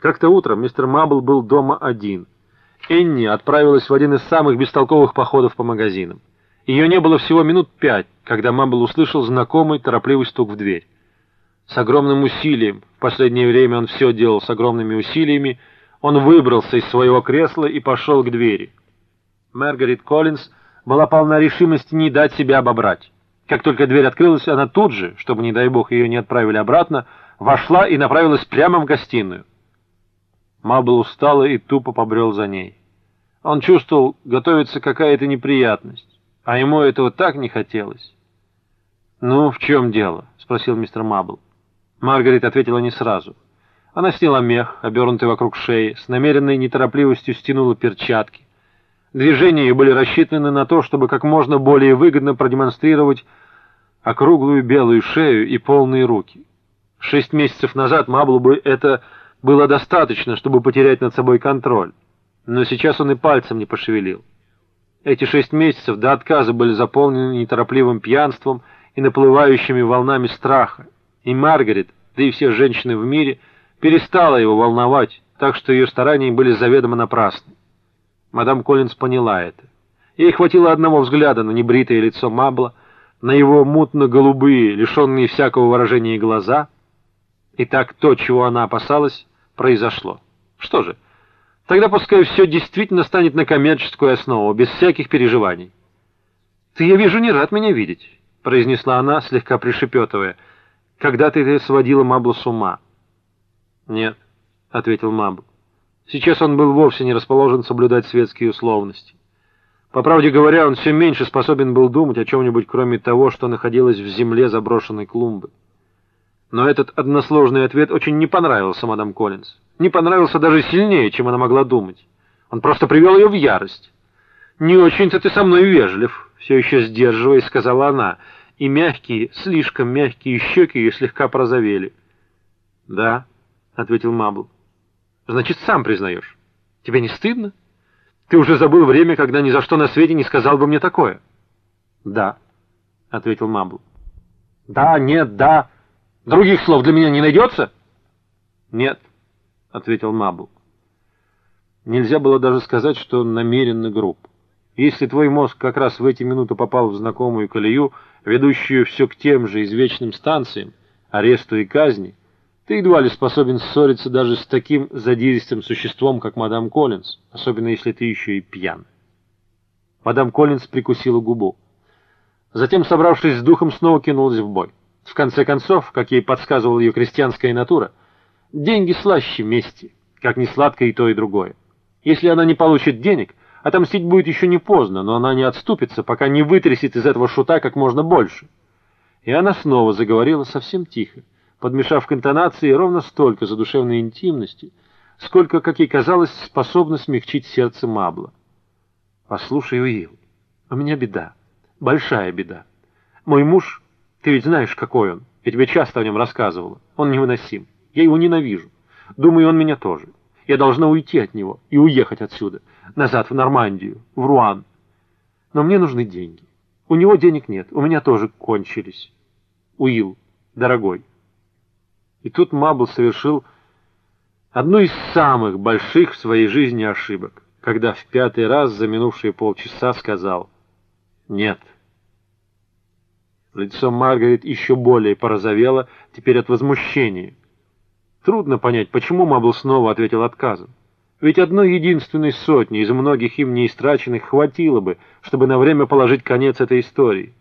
Как-то утром мистер Мабл был дома один. Энни отправилась в один из самых бестолковых походов по магазинам. Ее не было всего минут пять, когда Мабл услышал знакомый торопливый стук в дверь. С огромным усилием, в последнее время он все делал с огромными усилиями, он выбрался из своего кресла и пошел к двери. Маргарет Коллинз была полна решимости не дать себя обобрать. Как только дверь открылась, она тут же, чтобы, не дай бог, ее не отправили обратно, вошла и направилась прямо в гостиную. Мабл устала и тупо побрел за ней. Он чувствовал, готовится какая-то неприятность, а ему этого так не хотелось. «Ну, в чем дело?» — спросил мистер Мабл. Маргарет ответила не сразу. Она сняла мех, обернутый вокруг шеи, с намеренной неторопливостью стянула перчатки. Движения ее были рассчитаны на то, чтобы как можно более выгодно продемонстрировать округлую белую шею и полные руки. Шесть месяцев назад Маблу бы это было достаточно, чтобы потерять над собой контроль. Но сейчас он и пальцем не пошевелил. Эти шесть месяцев до отказа были заполнены неторопливым пьянством и наплывающими волнами страха. И Маргарет, да и все женщины в мире, перестала его волновать, так что ее старания были заведомо напрасны. Мадам Коллинз поняла это. Ей хватило одного взгляда на небритое лицо Мабла, на его мутно-голубые, лишенные всякого выражения глаза. И так то, чего она опасалась, произошло. Что же, тогда пускай все действительно станет на коммерческую основу, без всяких переживаний. «Ты, я вижу, не рад меня видеть», — произнесла она, слегка пришепетывая. «Когда ты сводила Маблу с ума?» «Нет», — ответил Мабл. Сейчас он был вовсе не расположен соблюдать светские условности. По правде говоря, он все меньше способен был думать о чем-нибудь, кроме того, что находилось в земле заброшенной клумбы. Но этот односложный ответ очень не понравился мадам Коллинз. Не понравился даже сильнее, чем она могла думать. Он просто привел ее в ярость. «Не очень-то ты со мной вежлив», — все еще сдерживаясь, сказала она, и мягкие, слишком мягкие щеки ее слегка прозовели. «Да», — ответил Мабл. «Значит, сам признаешь. Тебе не стыдно? Ты уже забыл время, когда ни за что на свете не сказал бы мне такое». «Да», — ответил Мабл. «Да, нет, да». Других слов для меня не найдется? Нет, ответил Мабл. Нельзя было даже сказать, что он намеренно груб. Если твой мозг как раз в эти минуты попал в знакомую колею, ведущую все к тем же извечным станциям, аресту и казни, ты едва ли способен ссориться даже с таким задиристым существом, как мадам Коллинз, особенно если ты еще и пьян. Мадам Коллинз прикусила губу. Затем, собравшись с духом, снова кинулась в бой. В конце концов, как ей подсказывала ее крестьянская натура, деньги слаще мести, как не сладко и то, и другое. Если она не получит денег, отомстить будет еще не поздно, но она не отступится, пока не вытрясет из этого шута как можно больше. И она снова заговорила совсем тихо, подмешав к интонации ровно столько задушевной интимности, сколько, как ей казалось, способно смягчить сердце Мабла. «Послушай, Уилл, у меня беда, большая беда. Мой муж ты ведь знаешь, какой он. Я тебе часто о нем рассказывала. Он невыносим. Я его ненавижу. Думаю, он меня тоже. Я должна уйти от него и уехать отсюда. Назад в Нормандию, в Руан. Но мне нужны деньги. У него денег нет, у меня тоже кончились. Уилл, дорогой. И тут Мабл совершил одну из самых больших в своей жизни ошибок, когда в пятый раз за минувшие полчаса сказал «нет». Лицо Маргарет еще более порозовело, теперь от возмущения. Трудно понять, почему Мабл снова ответил отказом. Ведь одной единственной сотни из многих им неистраченных хватило бы, чтобы на время положить конец этой истории.